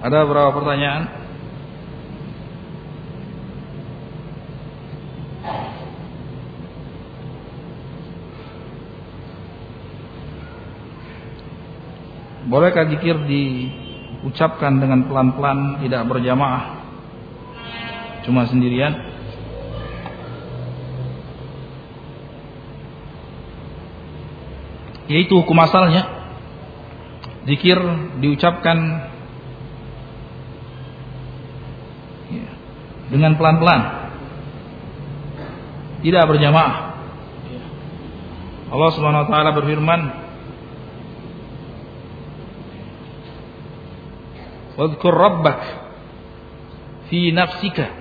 Ada beberapa pertanyaan? Bolehkah zikir diucapkan dengan pelan-pelan tidak berjamaah? Cuma sendirian? Yaitu hukum asalnya zikir diucapkan ya, dengan pelan-pelan. Tidak berjamaah. Allah Subhanahu wa taala berfirman Wadhkur rabbak fi nafsika.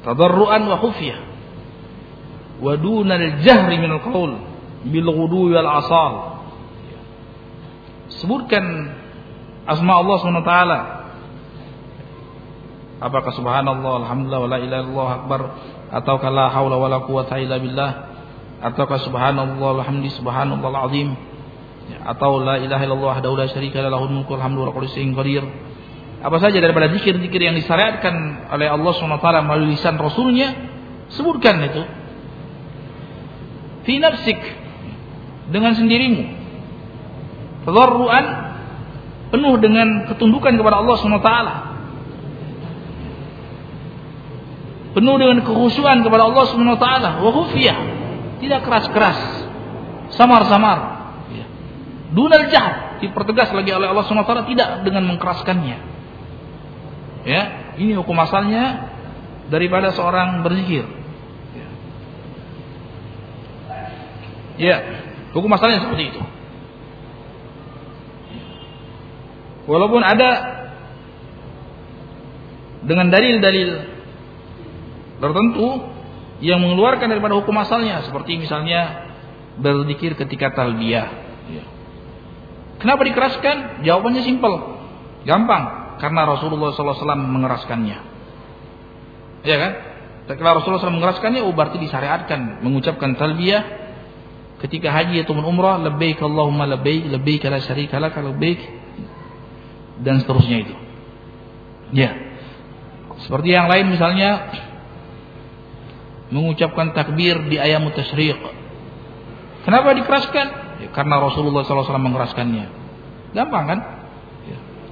Tadarruan wa khufyah. Wa dunal jahri min al-qaul bil ghudwi wal asal sebutkan asma Allah SWT apakah subhanallah alhamdulillah wala ilaha akbar ataukah la haula wala quwata illa billah ataukah subhanallah alhamdulillah subhanallah azim atau la ilaha illallah wahdahu syarika lahu mulku alhamdu apa saja daripada zikir-zikir yang disyariatkan oleh Allah SWT melalui lisan Rasulnya sebutkan itu. Fi nafsik dengan sendirimu tadarruan penuh dengan ketundukan kepada Allah SWT penuh dengan kekhusyuan kepada Allah SWT wa khufiyah tidak keras-keras samar-samar ya. dunal jahat dipertegas lagi oleh Allah SWT tidak dengan mengkeraskannya Ya, ini hukum asalnya daripada seorang berzikir. Ya, ya hukum asalnya seperti itu. Walaupun ada dengan dalil-dalil tertentu yang mengeluarkan daripada hukum asalnya seperti misalnya berzikir ketika talbiyah. Ya. Kenapa dikeraskan? Jawabannya simpel, gampang karena Rasulullah SAW mengeraskannya. Ya kan? Ketika Rasulullah SAW mengeraskannya, oh berarti disyariatkan mengucapkan talbiyah ketika haji atau umrah, lebih Allahumma lebih lebih la syarika lak, lebih dan seterusnya itu. Ya. Seperti yang lain misalnya mengucapkan takbir di ayam tasyriq. Kenapa dikeraskan? Ya, karena Rasulullah SAW mengeraskannya. Gampang kan?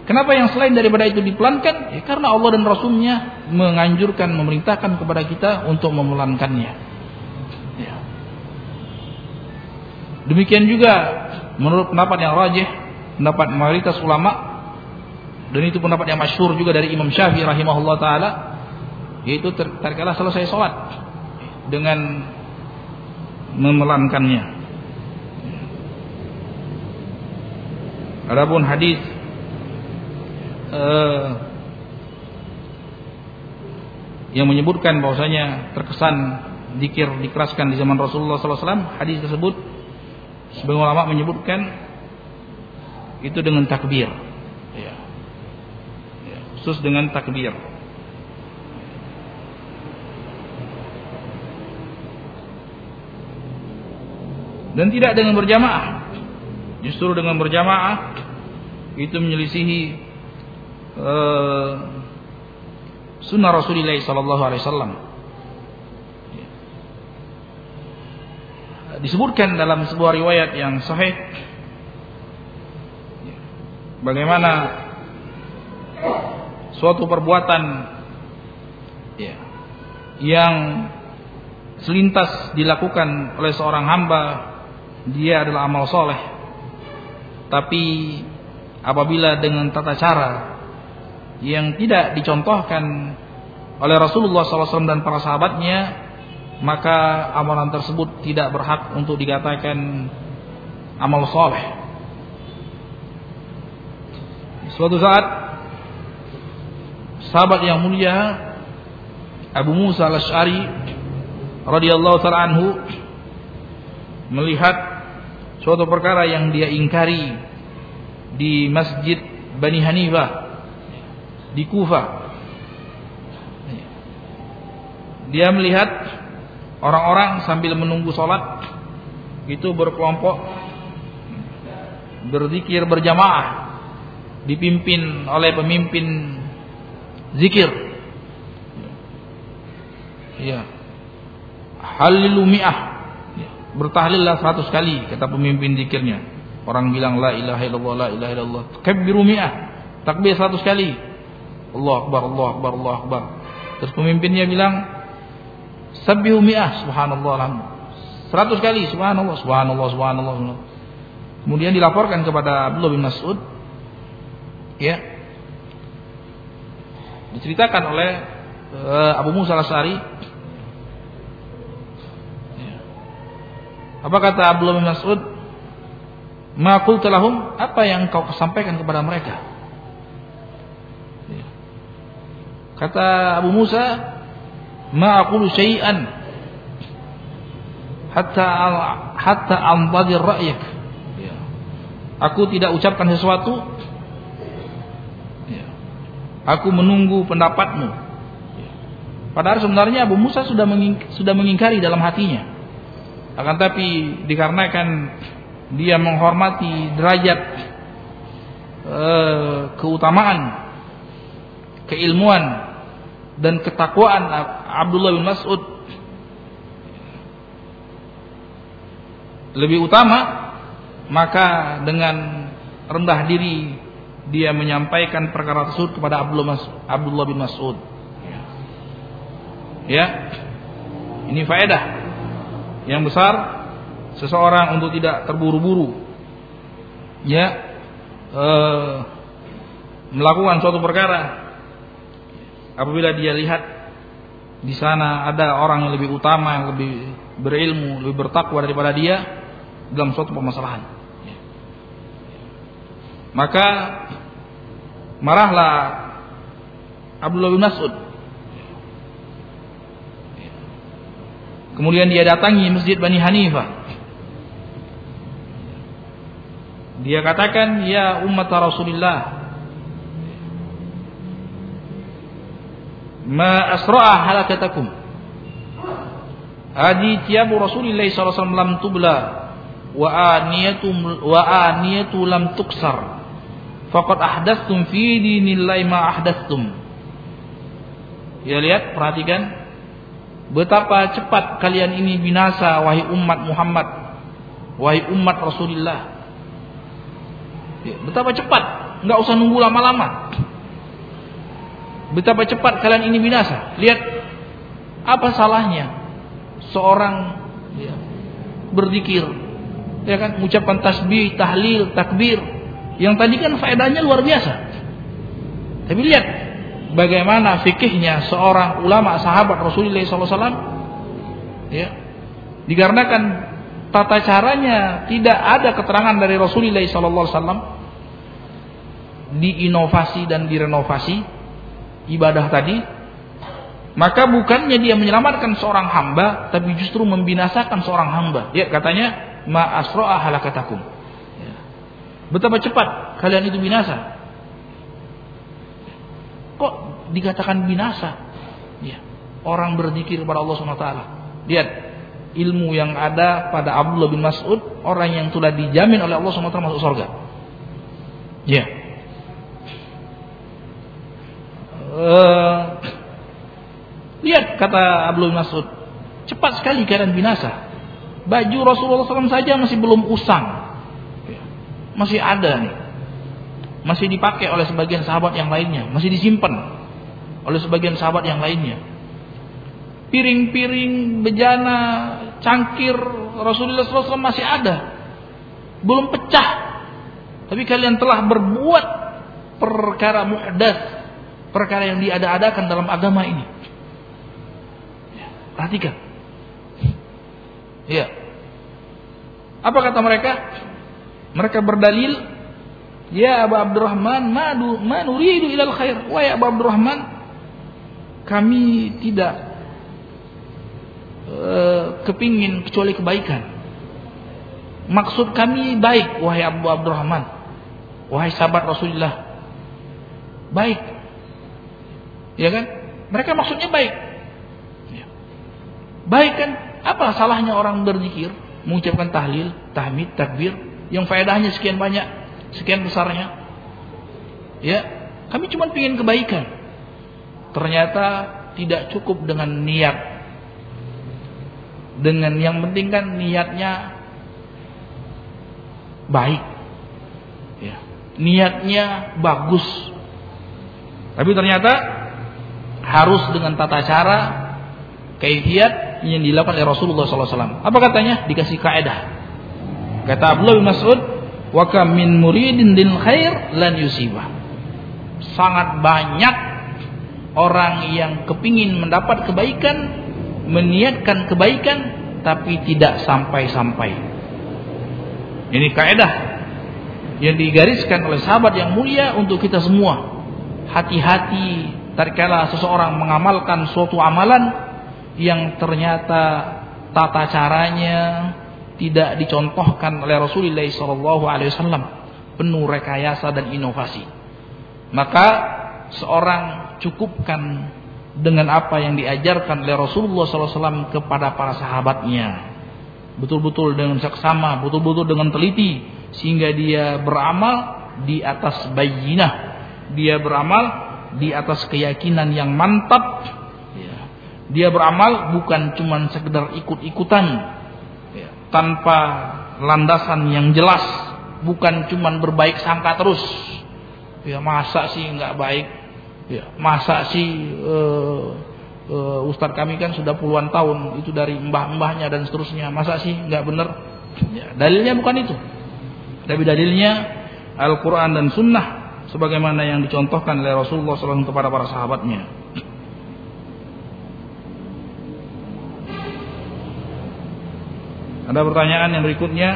Kenapa yang selain daripada itu dipelankan? Ya, karena Allah dan Rasulnya menganjurkan, memerintahkan kepada kita untuk memelankannya. Ya. Demikian juga menurut pendapat yang rajih, pendapat mayoritas ulama, dan itu pendapat yang masyhur juga dari Imam Syafi'i rahimahullah taala, yaitu terkala selesai sholat dengan memelankannya. Adapun hadis uh, yang menyebutkan bahwasanya terkesan zikir dikeraskan di zaman Rasulullah SAW hadis tersebut sebagian ulama menyebutkan itu dengan takbir khusus dengan takbir dan tidak dengan berjamaah justru dengan berjamaah itu menyelisihi uh, sunnah Rasulullah sallallahu alaihi wasallam. Disebutkan dalam sebuah riwayat yang sahih bagaimana suatu perbuatan ya, yang selintas dilakukan oleh seorang hamba dia adalah amal soleh. Tapi apabila dengan tata cara yang tidak dicontohkan oleh Rasulullah SAW dan para sahabatnya maka amalan tersebut tidak berhak untuk dikatakan amal soleh. Suatu saat sahabat yang mulia Abu Musa al-Ash'ari radhiyallahu taala anhu melihat suatu perkara yang dia ingkari di Masjid Bani Hanifah di Kufa. Dia melihat orang-orang sambil menunggu sholat itu berkelompok berzikir berjamaah dipimpin oleh pemimpin zikir. Ya. Halilu mi'ah. Ya. bertahlillah seratus kali kata pemimpin zikirnya. Orang bilang la ilaha illallah la ilaha illallah. Kabbiru mi'ah. Takbir seratus kali. Allah akbar Allah akbar Allah akbar. Terus pemimpinnya bilang sabbihu mi'ah. Subhanallah seratus kali. Subhanallah subhanallah subhanallah. Kemudian dilaporkan kepada Abdullah bin Mas'ud. Ya diceritakan oleh uh, Abu Musa al-Asari ya. apa kata Abdullah bin Mas'ud Maqul telahum apa yang kau sampaikan kepada mereka ya. kata Abu Musa ma aqulu syai'an hatta hatta antadir ra'yak ya. aku tidak ucapkan sesuatu Aku menunggu pendapatmu. Padahal sebenarnya Abu Musa sudah sudah mengingkari dalam hatinya. Akan tapi dikarenakan dia menghormati derajat uh, keutamaan, keilmuan dan ketakwaan Abdullah bin Mas'ud lebih utama, maka dengan rendah diri dia menyampaikan perkara tersebut kepada Abdullah, bin Mas'ud. Ya, ini faedah yang besar seseorang untuk tidak terburu-buru, ya, eh, melakukan suatu perkara apabila dia lihat di sana ada orang yang lebih utama, yang lebih berilmu, lebih bertakwa daripada dia dalam suatu permasalahan. Maka marahlah Abdullah bin Mas'ud. Kemudian dia datangi masjid Bani Hanifah. Dia katakan, "Ya umat Rasulullah, ma asra'a halakatakum." Adi tiabu Rasulullah sallallahu alaihi lam tubla wa aniyatu wa aniyatu lam tuksar faqad ahdatstum fi dinillahi ma ahdatstum. Ya lihat, perhatikan betapa cepat kalian ini binasa wahai umat Muhammad, wahai umat Rasulullah. Ya, betapa cepat, nggak usah nunggu lama-lama. Betapa cepat kalian ini binasa. Lihat apa salahnya seorang ya, berzikir, ya kan, mengucapkan tasbih, tahlil, takbir, yang tadi kan faedahnya luar biasa. Tapi lihat bagaimana fikihnya seorang ulama sahabat Rasulullah SAW. Ya, dikarenakan tata caranya tidak ada keterangan dari Rasulullah SAW diinovasi dan direnovasi ibadah tadi maka bukannya dia menyelamatkan seorang hamba tapi justru membinasakan seorang hamba ya katanya ma asro'a halakatakum Betapa cepat kalian itu binasa. Kok dikatakan binasa? Ya. Orang berzikir kepada Allah SWT. Lihat ilmu yang ada pada Abdullah bin Mas'ud, orang yang telah dijamin oleh Allah SWT masuk surga. Ya. Uh, lihat kata Abdullah bin Mas'ud, cepat sekali kalian binasa. Baju Rasulullah SAW saja masih belum usang masih ada nih. Masih dipakai oleh sebagian sahabat yang lainnya, masih disimpan oleh sebagian sahabat yang lainnya. Piring-piring, bejana, cangkir Rasulullah SAW masih ada. Belum pecah. Tapi kalian telah berbuat perkara muhdas, perkara yang diada-adakan dalam agama ini. Ya, perhatikan. Ya. Apa kata mereka? Mereka berdalil, Ya Abu Abdurrahman, madu manuridu ilal khair. Wahai Abu Abdurrahman, kami tidak uh, kepingin kecuali kebaikan. Maksud kami baik, wahai Abu Abdurrahman. Wahai sahabat Rasulullah. Baik. Ya kan? Mereka maksudnya baik. Ya. Baik kan? Apa salahnya orang berzikir? mengucapkan tahlil, tahmid, takbir yang faedahnya sekian banyak, sekian besarnya. Ya, kami cuma ingin kebaikan. Ternyata tidak cukup dengan niat. Dengan yang penting kan niatnya baik. Ya. Niatnya bagus. Tapi ternyata harus dengan tata cara kaifiat yang dilakukan oleh Rasulullah SAW. Apa katanya? Dikasih kaidah. Kata Abdullah bin Mas'ud, "Wa kam min muridin lil khair lan yusibah." Sangat banyak orang yang kepingin mendapat kebaikan, meniatkan kebaikan, tapi tidak sampai-sampai. Ini kaidah yang digariskan oleh sahabat yang mulia untuk kita semua. Hati-hati tatkala seseorang mengamalkan suatu amalan yang ternyata tata caranya tidak dicontohkan oleh Rasulullah SAW penuh rekayasa dan inovasi. Maka seorang cukupkan dengan apa yang diajarkan oleh Rasulullah SAW kepada para sahabatnya. Betul-betul dengan seksama betul-betul dengan teliti sehingga dia beramal di atas bayinah. Dia beramal di atas keyakinan yang mantap. Dia beramal bukan cuma sekedar ikut-ikutan. Tanpa landasan yang jelas bukan cuma berbaik sangka terus. Ya masa sih nggak baik? Ya masa sih uh, uh, Ustadz kami kan sudah puluhan tahun itu dari mbah-mbahnya dan seterusnya. Masa sih nggak benar ya, dalilnya bukan itu. Tapi dalilnya Al-Quran dan Sunnah sebagaimana yang dicontohkan oleh Rasulullah SAW kepada para sahabatnya. Ada pertanyaan yang berikutnya.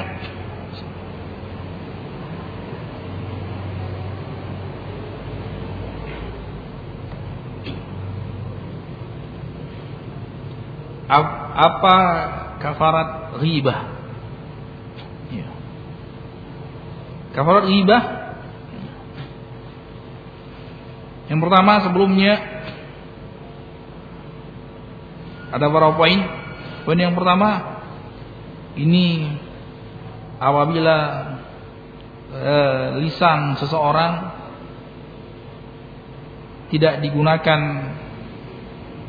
Apa kafarat ghibah? Ya. Kafarat ghibah Yang pertama sebelumnya ada beberapa poin. Poin yang pertama ini apabila e, lisan seseorang tidak digunakan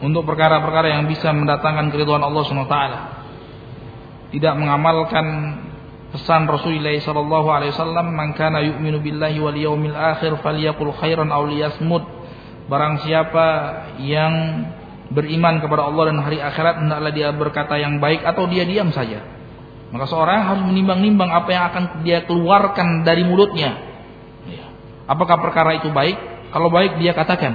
untuk perkara-perkara yang bisa mendatangkan keridhaan Allah SWT tidak mengamalkan pesan Rasulullah sallallahu alaihi wasallam man kana yu'minu billahi wal yawmil akhir falyaqul khairan aw liyasmut. Barang siapa yang beriman kepada Allah dan hari akhirat hendaklah dia berkata yang baik atau dia diam saja maka seorang harus menimbang-nimbang apa yang akan dia keluarkan dari mulutnya. Ya. apakah perkara itu baik? Kalau baik dia katakan.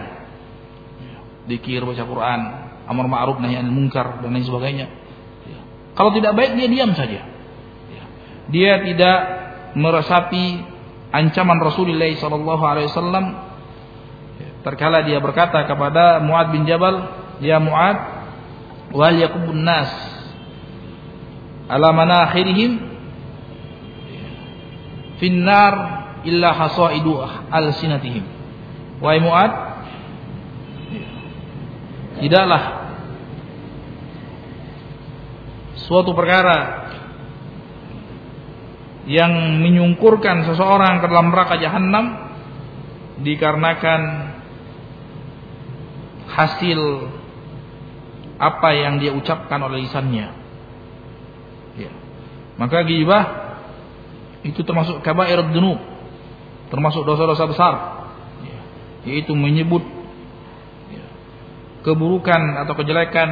Ya. dikir baca Quran amar ma'ruf nahi anil munkar dan lain sebagainya. Ya. kalau tidak baik dia diam saja. Dia tidak meresapi ancaman Rasulullah sallallahu alaihi wasallam. Terkala dia berkata kepada Muad bin Jabal ya Muad wal yakubun nas ala manakhirihim finnar illa hasaidu al-sinatihim wahai Muad tidaklah suatu perkara yang menyungkurkan seseorang ke dalam neraka jahanam dikarenakan hasil apa yang dia ucapkan oleh lisannya. Ya. Maka ghibah itu termasuk kabair dunub, termasuk dosa-dosa besar, ya. yaitu menyebut ya, keburukan atau kejelekan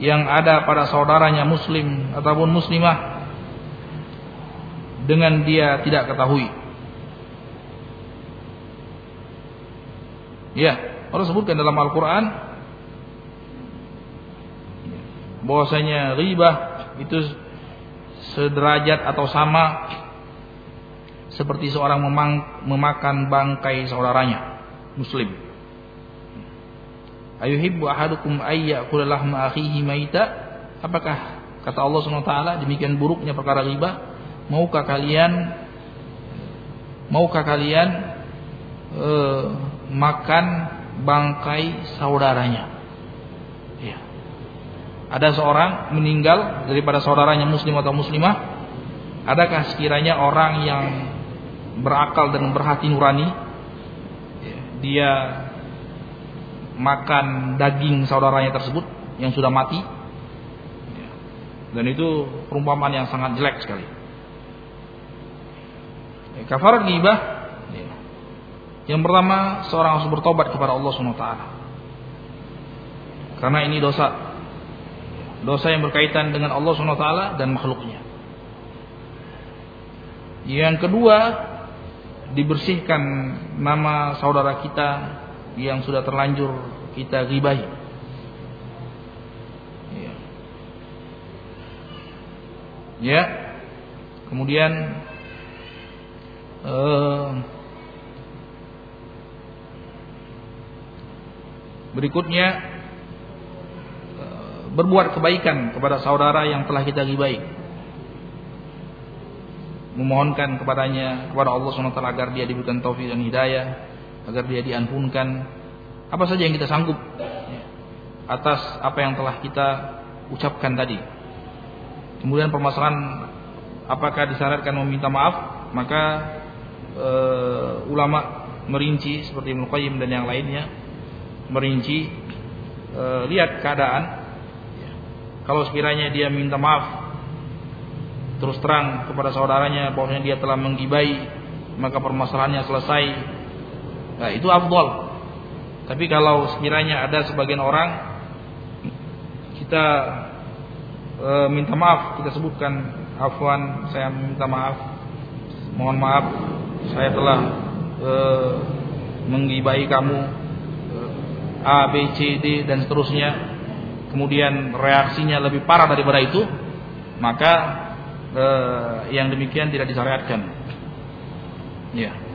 yang ada pada saudaranya muslim ataupun muslimah dengan dia tidak ketahui. Ya, Allah sebutkan dalam Al-Quran bahwasanya ribah itu sederajat atau sama seperti seorang memang, memakan bangkai saudaranya muslim. Ayuhibbu ahadukum ayyakula lahma akhihi maita? Apakah kata Allah SWT demikian buruknya perkara riba? maukah kalian maukah kalian uh, makan bangkai saudaranya ya ada seorang meninggal daripada saudaranya muslim atau muslimah, adakah sekiranya orang yang berakal dan berhati nurani dia makan daging saudaranya tersebut yang sudah mati? Dan itu perumpamaan yang sangat jelek sekali. Kafarat ghibah. Yang pertama seorang harus bertobat kepada Allah SWT karena ini dosa dosa yang berkaitan dengan Allah SWT dan makhluknya yang kedua dibersihkan nama saudara kita yang sudah terlanjur kita gibahi. Ya. ya. Kemudian uh, berikutnya berbuat kebaikan kepada saudara yang telah kita gibahi memohonkan kepadanya kepada Allah SWT agar dia diberikan taufik dan hidayah, agar dia diampunkan apa saja yang kita sanggup atas apa yang telah kita ucapkan tadi. Kemudian permasalahan apakah disyaratkan meminta maaf, maka e, ulama merinci seperti Ibnu Qayyim dan yang lainnya merinci e, lihat keadaan kalau sekiranya dia minta maaf terus terang kepada saudaranya bahwasanya dia telah menggibai maka permasalahannya selesai. Nah itu afdol. Tapi kalau sekiranya ada sebagian orang kita e, minta maaf kita sebutkan afwan saya minta maaf. Mohon maaf saya telah e, menggibai kamu e, A B C D dan seterusnya kemudian reaksinya lebih parah daripada itu maka eh, yang demikian tidak disyariatkan. Ya.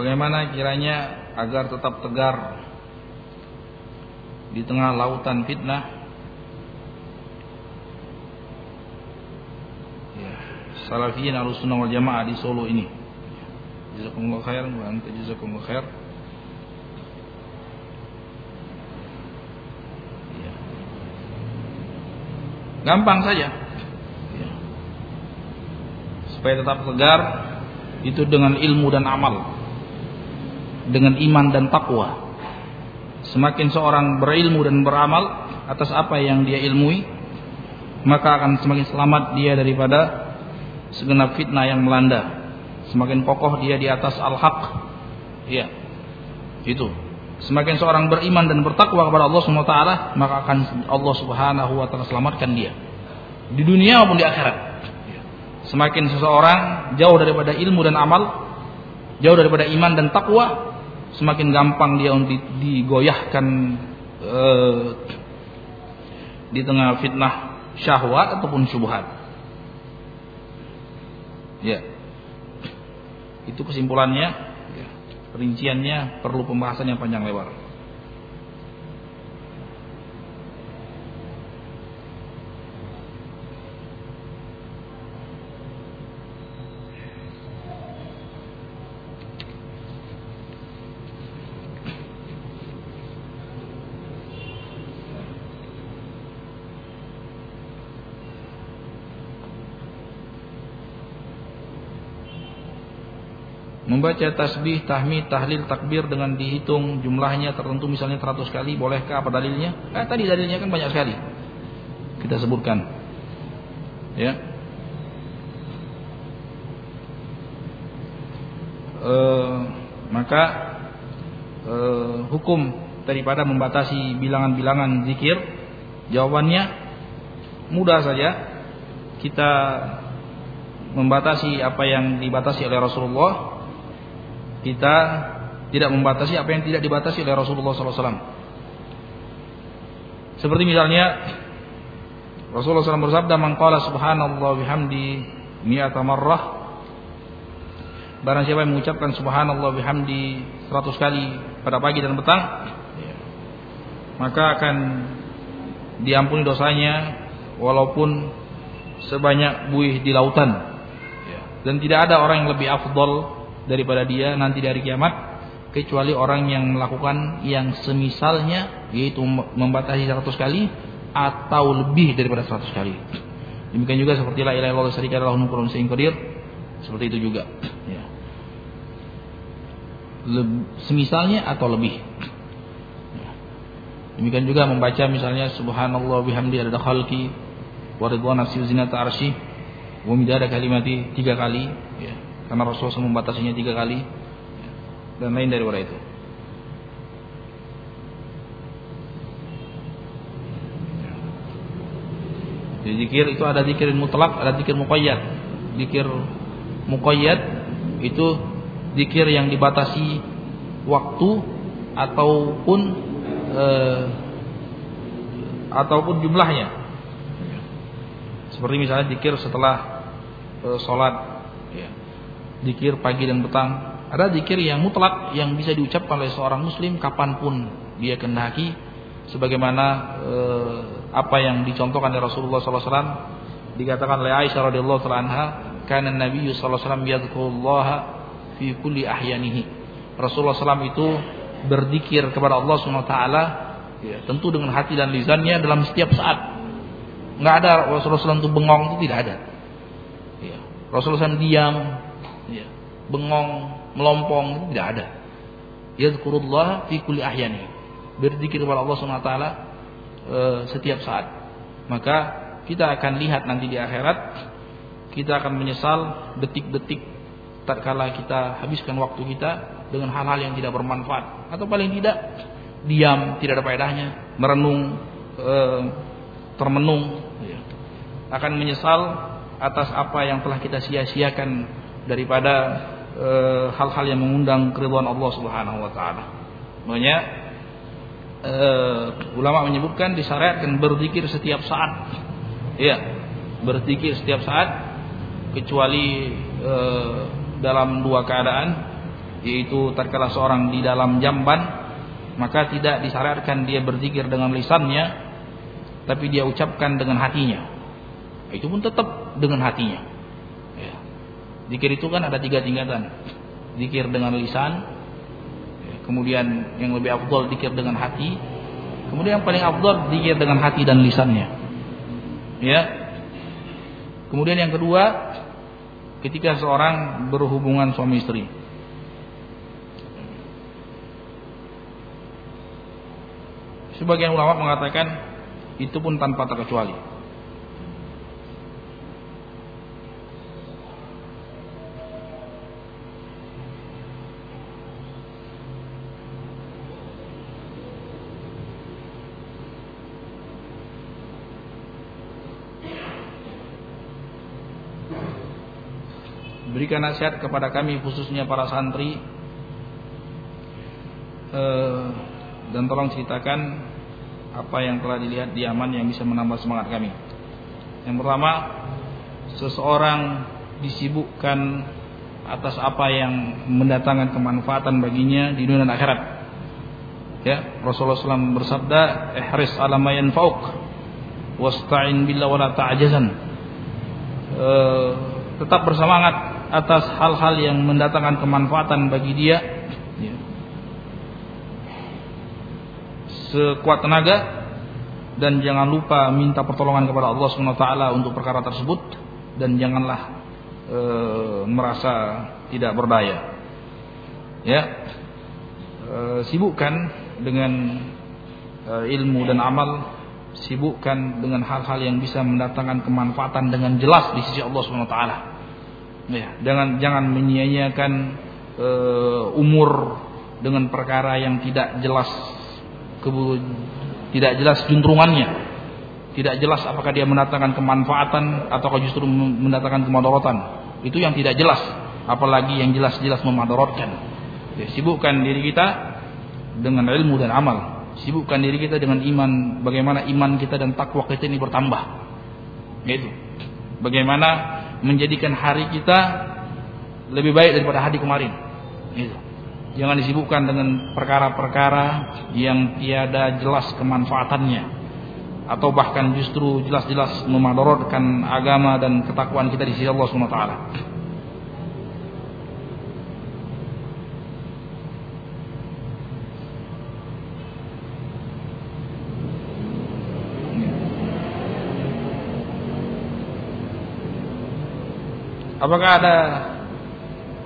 Bagaimana kiranya agar tetap tegar di tengah lautan fitnah? Ya, Salafiyin Ahlussunnah wal Jamaah di Solo ini. Jazakumullah khair wa anta jazakumullah khair. Ya. Gampang saja. Ya. Supaya tetap tegar itu dengan ilmu dan amal dengan iman dan takwa. Semakin seorang berilmu dan beramal atas apa yang dia ilmui, maka akan semakin selamat dia daripada segenap fitnah yang melanda. Semakin kokoh dia di atas al-haq. Iya. Itu. Semakin seorang beriman dan bertakwa kepada Allah Subhanahu wa taala, maka akan Allah Subhanahu wa taala selamatkan dia. Di dunia maupun di akhirat. Semakin seseorang jauh daripada ilmu dan amal, jauh daripada iman dan takwa, semakin gampang dia untuk digoyahkan uh, di tengah fitnah syahwat ataupun syubhat. Ya. Itu kesimpulannya. Ya. Perinciannya perlu pembahasan yang panjang lebar. Membaca tasbih, tahmid, tahlil, takbir dengan dihitung jumlahnya tertentu misalnya 100 kali, bolehkah apa dalilnya? Eh, tadi dalilnya kan banyak sekali. Kita sebutkan. Ya. E, maka e, hukum daripada membatasi bilangan-bilangan zikir jawabannya mudah saja kita membatasi apa yang dibatasi oleh Rasulullah kita tidak membatasi apa yang tidak dibatasi oleh Rasulullah SAW. Seperti misalnya Rasulullah SAW bersabda, "Man qala subhanallah bihamdi mi'ata marrah" Barang siapa yang mengucapkan subhanallah bihamdi 100 kali pada pagi dan petang, maka akan diampuni dosanya walaupun sebanyak buih di lautan. Dan tidak ada orang yang lebih afdol daripada dia nanti dari kiamat kecuali orang yang melakukan yang semisalnya yaitu membatasi 100 kali atau lebih daripada 100 kali. Demikian juga seperti la ilaha illallah syarika lahu mulku qadir. Seperti itu juga. Ya. semisalnya atau lebih. Ya. Demikian juga membaca misalnya subhanallah bihamdi ada khalqi wa ridwan nafsi zinata arsy wa midada kalimati tiga kali ya. Karena Rasulullah membatasinya tiga kali dan lain daripada itu. Jadi zikir itu ada zikir mutlak, ada zikir muqayyad. Zikir muqayyad itu zikir yang dibatasi waktu ataupun eh, ataupun jumlahnya. Seperti misalnya zikir setelah eh, sholat, ya. Zikir pagi dan petang. Ada zikir yang mutlak yang bisa diucapkan oleh seorang muslim kapan pun dia kehendaki sebagaimana eh, apa yang dicontohkan oleh Rasulullah SAW dikatakan oleh Aisyah radhiyallahu anha karena Nabi sallallahu alaihi wasallam fi kulli ahyanihi Rasulullah SAW itu berzikir kepada Allah Subhanahu ya, tentu dengan hati dan lisannya dalam setiap saat nggak ada Rasulullah SAW itu bengong itu tidak ada ya. Rasulullah SAW diam ya. bengong melompong tidak ada yadhkurullah fi kulli ahyanihi berzikir kepada Allah Subhanahu wa taala e, setiap saat. Maka kita akan lihat nanti di akhirat kita akan menyesal detik-detik tatkala kita habiskan waktu kita dengan hal-hal yang tidak bermanfaat atau paling tidak diam tidak ada faedahnya, merenung e, termenung ya. akan menyesal atas apa yang telah kita sia-siakan daripada eh, hal-hal yang mengundang keriduan Allah Subhanahu wa taala. Makanya uh, ulama menyebutkan disyariatkan berzikir setiap saat. Ya, berzikir setiap saat kecuali uh, dalam dua keadaan yaitu tatkala seorang di dalam jamban maka tidak disyariatkan dia berzikir dengan lisannya tapi dia ucapkan dengan hatinya. Itu pun tetap dengan hatinya. Ya. Zikir itu kan ada tiga tingkatan. Zikir dengan lisan, kemudian yang lebih afdol dikir dengan hati kemudian yang paling afdol dikir dengan hati dan lisannya ya kemudian yang kedua ketika seorang berhubungan suami istri sebagian ulama mengatakan itu pun tanpa terkecuali berikan nasihat kepada kami khususnya para santri eh, dan tolong ceritakan apa yang telah dilihat di aman yang bisa menambah semangat kami. Yang pertama, seseorang disibukkan atas apa yang mendatangkan kemanfaatan baginya di dunia dan akhirat. Ya, Rasulullah SAW bersabda, "Ihris ala ma yanfa'uk wasta'in billah wa la ta'jazan." Eh, tetap bersemangat atas hal-hal yang mendatangkan kemanfaatan bagi dia ya. sekuat tenaga dan jangan lupa minta pertolongan kepada Allah Subhanahu taala untuk perkara tersebut dan janganlah e, merasa tidak berdaya. Ya. E, sibukkan dengan e, ilmu dan amal, sibukkan dengan hal-hal yang bisa mendatangkan kemanfaatan dengan jelas di sisi Allah Subhanahu taala. Ya, jangan jangan menyia-nyiakan uh, umur dengan perkara yang tidak jelas kebu, tidak jelas juntrungannya. Tidak jelas apakah dia mendatangkan kemanfaatan ataukah justru mendatangkan kemadorotan. Itu yang tidak jelas, apalagi yang jelas-jelas memadorotkan. Ya, sibukkan diri kita dengan ilmu dan amal. Sibukkan diri kita dengan iman, bagaimana iman kita dan takwa kita ini bertambah. Gitu. Bagaimana menjadikan hari kita lebih baik daripada hari kemarin. Gitu. Jangan disibukkan dengan perkara-perkara yang tiada jelas kemanfaatannya atau bahkan justru jelas-jelas memadorotkan agama dan ketakwaan kita di sisi Allah Subhanahu wa taala. Apakah ada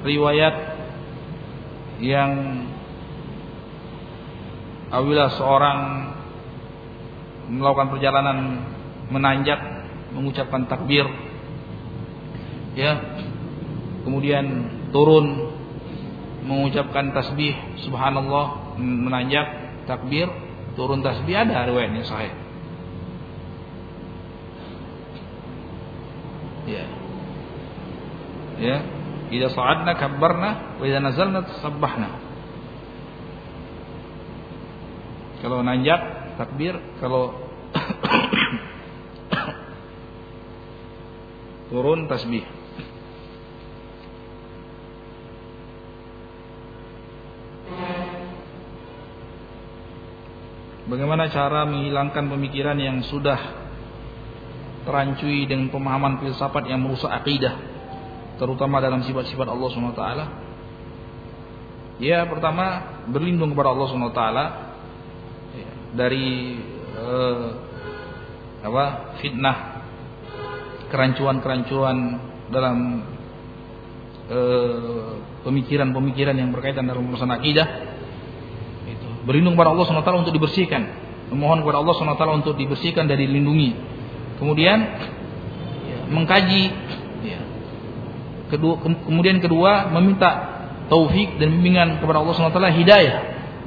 riwayat yang apabila seorang melakukan perjalanan menanjak mengucapkan takbir ya kemudian turun mengucapkan tasbih subhanallah menanjak takbir turun tasbih ada riwayatnya sahih ya ya. Idza sa'adna kabbarna wa idza nazalna tasabbahna. Kalau nanjak takbir. Kalau turun tasbih. Bagaimana cara menghilangkan pemikiran yang sudah terancui dengan pemahaman filsafat yang merusak akidah? Terutama dalam sifat-sifat Allah taala? Ya, pertama berlindung kepada Allah taala ya, dari eh, apa? fitnah kerancuan-kerancuan dalam eh, pemikiran-pemikiran yang berkaitan dengan urusan akidah. Itu. Berlindung kepada Allah taala untuk dibersihkan. Memohon kepada Allah taala untuk dibersihkan dari dilindungi. Kemudian ya, mengkaji Kedua, kemudian kedua meminta taufik dan bimbingan kepada Allah SWT hidayah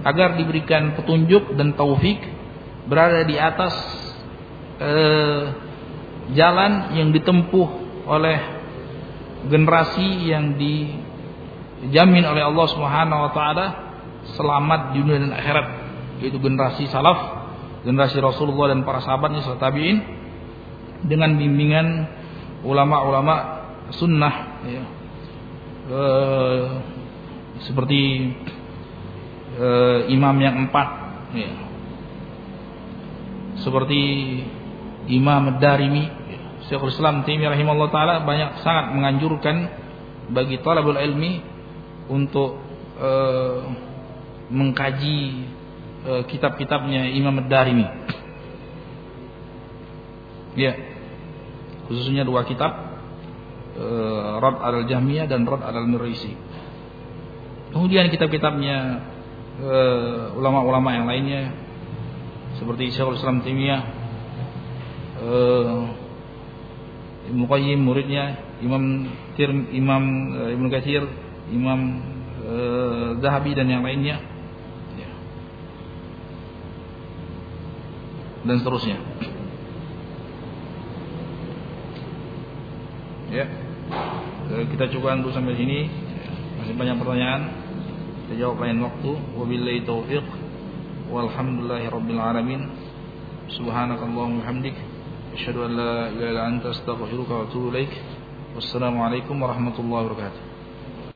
agar diberikan petunjuk dan taufik berada di atas eh, jalan yang ditempuh oleh generasi yang dijamin oleh Allah Subhanahu wa taala selamat di dunia dan akhirat yaitu generasi salaf, generasi Rasulullah dan para sahabatnya serta tabi'in dengan bimbingan ulama-ulama sunnah ya. seperti e, imam yang empat ya. seperti Imam Darimi ya. Syekhul Islam Taimiyah rahimahullah taala banyak sangat menganjurkan bagi talabul ilmi untuk e, mengkaji kitab-kitabnya Imam Darimi ya khususnya dua kitab uh, Rad al-Jahmiyah dan Rad al-Mirisi. Kemudian kitab-kitabnya uh, ulama-ulama yang lainnya seperti Syekhul Islam Taimiyah uh, Ibnu muridnya Imam Tir, Imam uh, Ibnu Katsir, Imam Zahabi dan yang lainnya. Ya. Dan seterusnya. Ya. Eh, kita coba untuk sampai sini. Masih banyak pertanyaan. Kita jawab lain waktu. Wabillahi taufiq. Walhamdulillahi rabbil alamin. Subhanakallahumma hamdik asyhadu an la ilaha illa anta astaghfiruka wa atubu ilaik. Wassalamu alaikum warahmatullahi wabarakatuh